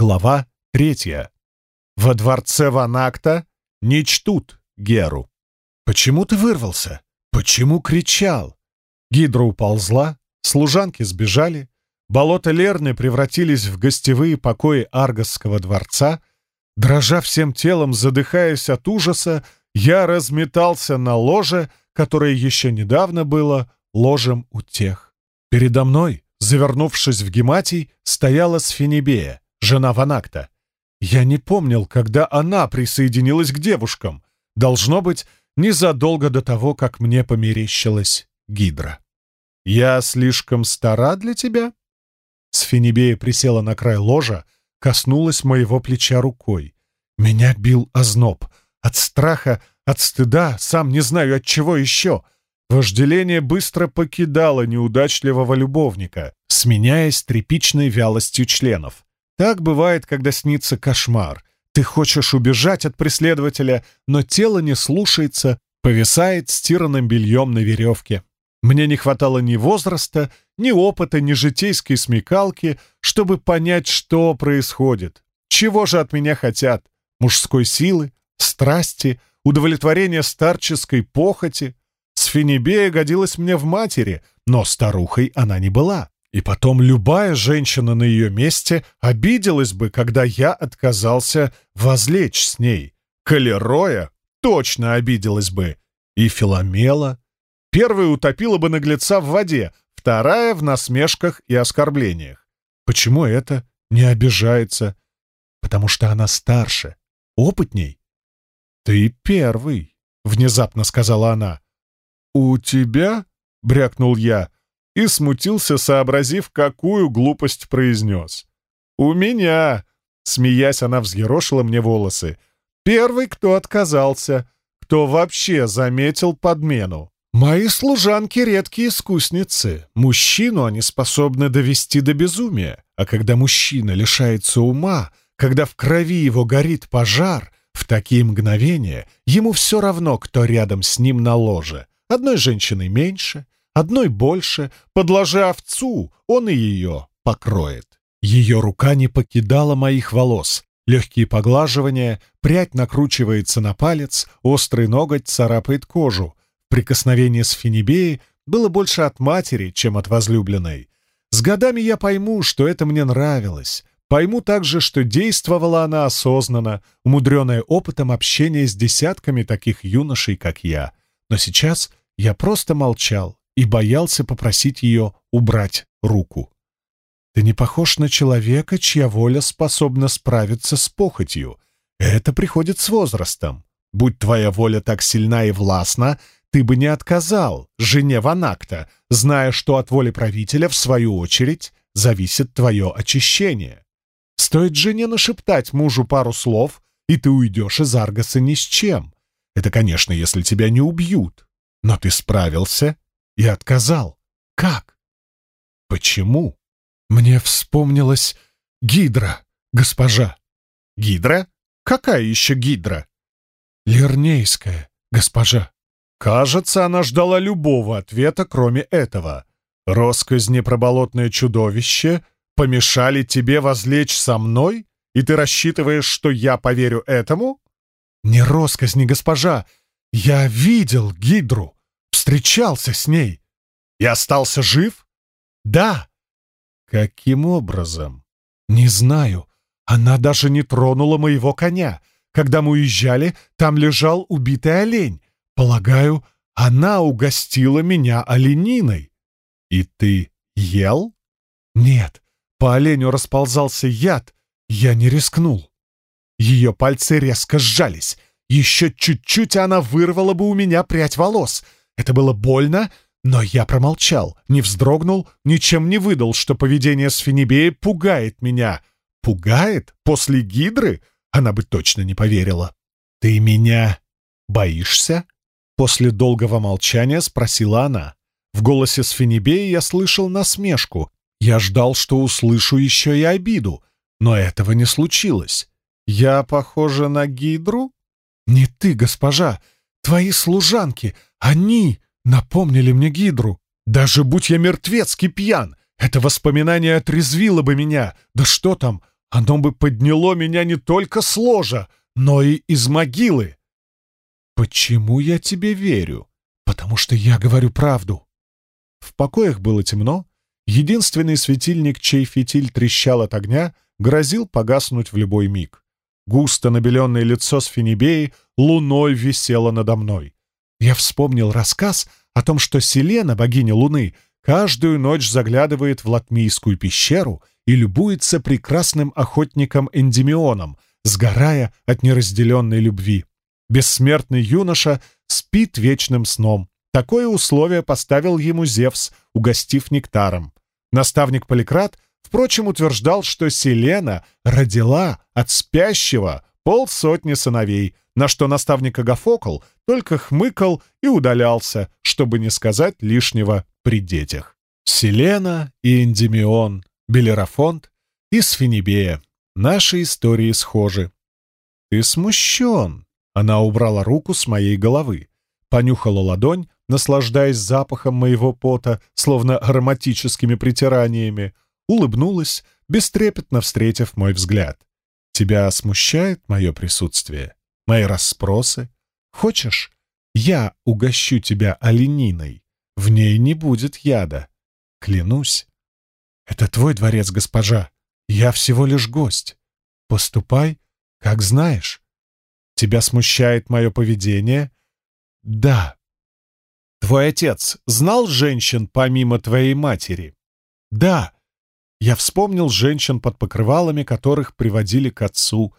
Глава третья. Во дворце Ванакта не чтут Геру. Почему ты вырвался? Почему кричал? Гидра уползла, служанки сбежали, болота Лерны превратились в гостевые покои Аргосского дворца. Дрожа всем телом, задыхаясь от ужаса, я разметался на ложе, которое еще недавно было ложем утех. Передо мной, завернувшись в гематий, стояла Сфинебея, жена Ванакта. Я не помнил, когда она присоединилась к девушкам. Должно быть, незадолго до того, как мне померещилась Гидра. «Я слишком стара для тебя?» Сфинебея присела на край ложа, коснулась моего плеча рукой. Меня бил озноб. От страха, от стыда, сам не знаю от чего еще. Вожделение быстро покидало неудачливого любовника, сменяясь тряпичной вялостью членов. Так бывает, когда снится кошмар. Ты хочешь убежать от преследователя, но тело не слушается, повисает стиранным бельем на веревке. Мне не хватало ни возраста, ни опыта, ни житейской смекалки, чтобы понять, что происходит. Чего же от меня хотят? Мужской силы, страсти, удовлетворения старческой похоти? Сфинебея годилась мне в матери, но старухой она не была. И потом любая женщина на ее месте обиделась бы, когда я отказался возлечь с ней. Калероя точно обиделась бы. И Филомела. Первая утопила бы наглеца в воде, вторая — в насмешках и оскорблениях. Почему это не обижается? Потому что она старше, опытней. «Ты первый», — внезапно сказала она. «У тебя?» — брякнул я и смутился, сообразив, какую глупость произнес. «У меня!» — смеясь, она взъерошила мне волосы. «Первый, кто отказался, кто вообще заметил подмену. Мои служанки — редкие искусницы. Мужчину они способны довести до безумия. А когда мужчина лишается ума, когда в крови его горит пожар, в такие мгновения ему все равно, кто рядом с ним на ложе. Одной женщины меньше, Одной больше, подложи овцу, он и ее покроет. Ее рука не покидала моих волос. Легкие поглаживания, прядь накручивается на палец, острый ноготь царапает кожу. Прикосновение с Финибеей было больше от матери, чем от возлюбленной. С годами я пойму, что это мне нравилось. Пойму также, что действовала она осознанно, умудренная опытом общения с десятками таких юношей, как я. Но сейчас я просто молчал, и боялся попросить ее убрать руку. «Ты не похож на человека, чья воля способна справиться с похотью. Это приходит с возрастом. Будь твоя воля так сильна и властна, ты бы не отказал жене Ванакта, зная, что от воли правителя, в свою очередь, зависит твое очищение. Стоит жене нашептать мужу пару слов, и ты уйдешь из Аргаса ни с чем. Это, конечно, если тебя не убьют. Но ты справился и отказал. Как? Почему? Мне вспомнилась Гидра, госпожа. Гидра? Какая еще Гидра? Лернейская, госпожа. Кажется, она ждала любого ответа, кроме этого. Росказни про болотное чудовище помешали тебе возлечь со мной, и ты рассчитываешь, что я поверю этому? Не росказни, госпожа. Я видел Гидру встречался с ней и остался жив? Да. Каким образом? Не знаю. Она даже не тронула моего коня. Когда мы уезжали, там лежал убитый олень. Полагаю, она угостила меня олениной. И ты ел? Нет, по оленю расползался яд. Я не рискнул. Ее пальцы резко сжались. Еще чуть-чуть она вырвала бы у меня прядь волос — это было больно, но я промолчал, не вздрогнул, ничем не выдал, что поведение Сфинибея пугает меня. Пугает? После Гидры? Она бы точно не поверила. «Ты меня боишься?» После долгого молчания спросила она. В голосе Сфинибея я слышал насмешку. Я ждал, что услышу еще и обиду, но этого не случилось. «Я похожа на Гидру?» «Не ты, госпожа. Твои служанки, они напомнили мне Гидру. Даже будь я мертвецкий пьян, это воспоминание отрезвило бы меня. Да что там, оно бы подняло меня не только с ложа, но и из могилы. Почему я тебе верю? Потому что я говорю правду. В покоях было темно. Единственный светильник, чей фитиль трещал от огня, грозил погаснуть в любой миг. Густо набеленное лицо Сфинибеи луной висело надо мной. Я вспомнил рассказ о том, что Селена, богиня Луны, каждую ночь заглядывает в Латмийскую пещеру и любуется прекрасным охотником Эндимионом, сгорая от неразделенной любви. Бессмертный юноша спит вечным сном. Такое условие поставил ему Зевс, угостив нектаром. Наставник Поликрат, впрочем, утверждал, что Селена родила от спящего полсотни сыновей, на что наставник Агафокл только хмыкал и удалялся, чтобы не сказать лишнего при детях. Селена и Эндемион, Белерафонт и Сфинибея. Наши истории схожи. «Ты смущен!» Она убрала руку с моей головы, понюхала ладонь, наслаждаясь запахом моего пота, словно ароматическими притираниями, улыбнулась, бестрепетно встретив мой взгляд. «Тебя смущает мое присутствие? Мои расспросы? Хочешь, я угощу тебя олениной? В ней не будет яда. Клянусь. Это твой дворец, госпожа. Я всего лишь гость. Поступай, как знаешь. Тебя смущает мое поведение? Да, Твой отец знал женщин помимо твоей матери? Да. Я вспомнил женщин под покрывалами, которых приводили к отцу.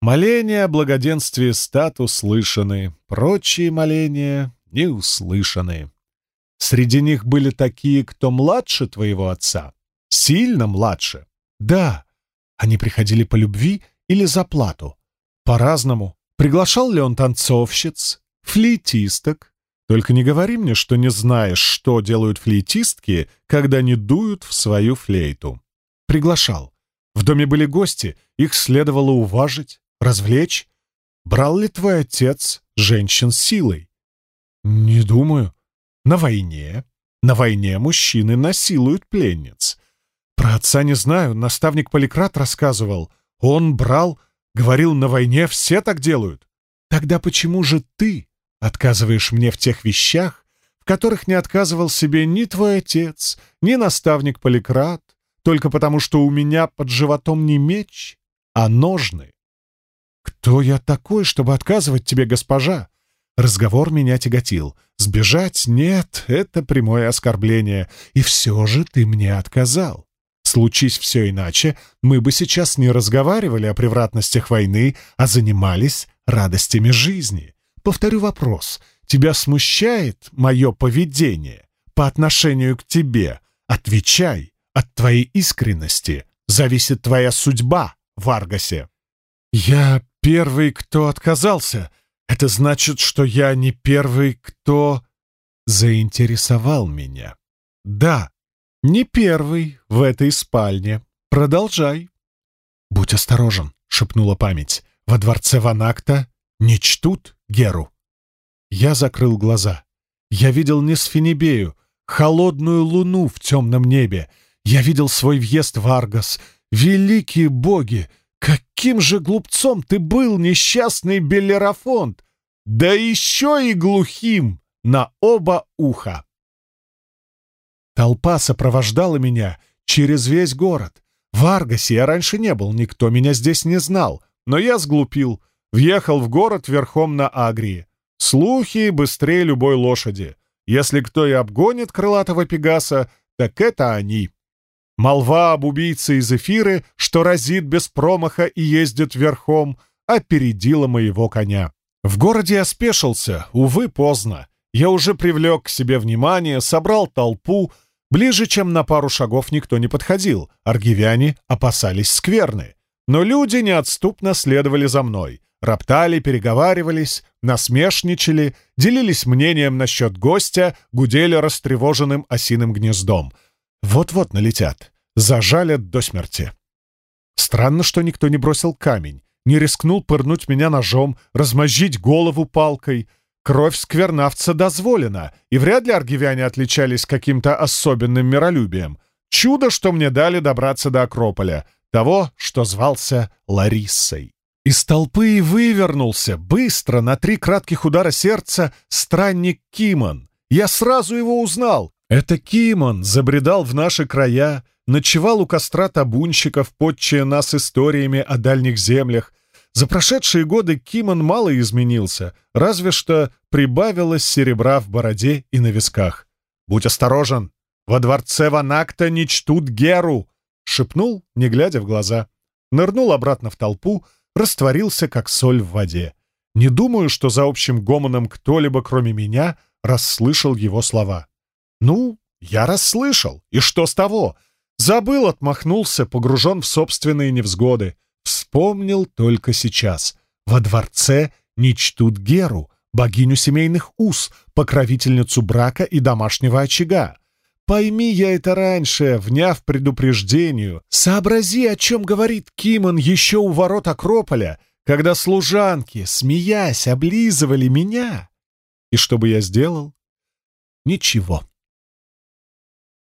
Моления о благоденствии стат услышаны, прочие моления не услышаны. Среди них были такие, кто младше твоего отца, сильно младше. Да, они приходили по любви или за плату. По-разному. Приглашал ли он танцовщиц, флейтисток, только не говори мне, что не знаешь, что делают флейтистки, когда не дуют в свою флейту. Приглашал. В доме были гости, их следовало уважить, развлечь. Брал ли твой отец женщин силой? Не думаю. На войне. На войне мужчины насилуют пленниц. Про отца не знаю, наставник Поликрат рассказывал. Он брал, говорил, на войне все так делают. Тогда почему же ты Отказываешь мне в тех вещах, в которых не отказывал себе ни твой отец, ни наставник Поликрат, только потому что у меня под животом не меч, а ножны. Кто я такой, чтобы отказывать тебе, госпожа? Разговор меня тяготил. Сбежать — нет, это прямое оскорбление. И все же ты мне отказал. Случись все иначе, мы бы сейчас не разговаривали о превратностях войны, а занимались радостями жизни. Повторю вопрос. Тебя смущает мое поведение по отношению к тебе? Отвечай. От твоей искренности зависит твоя судьба в Аргасе. Я первый, кто отказался. Это значит, что я не первый, кто заинтересовал меня. Да, не первый в этой спальне. Продолжай. Будь осторожен, шепнула память. Во дворце Ванакта не чтут Геру. Я закрыл глаза. Я видел не Сфинибею, холодную луну в темном небе. Я видел свой въезд в Аргос. Великие боги! Каким же глупцом ты был, несчастный Белерафонт! Да еще и глухим на оба уха! Толпа сопровождала меня через весь город. В Аргосе я раньше не был, никто меня здесь не знал, но я сглупил — Въехал в город верхом на Агрии. Слухи быстрее любой лошади. Если кто и обгонит крылатого Пегаса, так это они. Молва об убийце из эфиры, что разит без промаха и ездит верхом, опередила моего коня. В городе я спешился, увы, поздно. Я уже привлек к себе внимание, собрал толпу. Ближе, чем на пару шагов, никто не подходил. Аргивяне опасались скверны. Но люди неотступно следовали за мной роптали, переговаривались, насмешничали, делились мнением насчет гостя, гудели растревоженным осиным гнездом. Вот-вот налетят, зажалят до смерти. Странно, что никто не бросил камень, не рискнул пырнуть меня ножом, размозжить голову палкой. Кровь сквернавца дозволена, и вряд ли аргивяне отличались каким-то особенным миролюбием. Чудо, что мне дали добраться до Акрополя. того, что звался Лариссой. Из толпы вывернулся, быстро, на три кратких удара сердца, странник Кимон. Я сразу его узнал. Это Кимон забредал в наши края, ночевал у костра табунщиков, подчая нас историями о дальних землях. За прошедшие годы Кимон мало изменился, разве что прибавилось серебра в бороде и на висках. «Будь осторожен! Во дворце Ванакта не чтут Геру!» — шепнул, не глядя в глаза. Нырнул обратно в толпу, растворился, как соль в воде. Не думаю, что за общим гомоном кто-либо, кроме меня, расслышал его слова. «Ну, я расслышал. И что с того?» Забыл, отмахнулся, погружен в собственные невзгоды. Вспомнил только сейчас. Во дворце не чтут Геру, богиню семейных уз, покровительницу брака и домашнего очага. Пойми я это раньше, вняв предупреждению. Сообрази, о чем говорит Кимон еще у ворот Акрополя, когда служанки, смеясь, облизывали меня. И что бы я сделал? Ничего.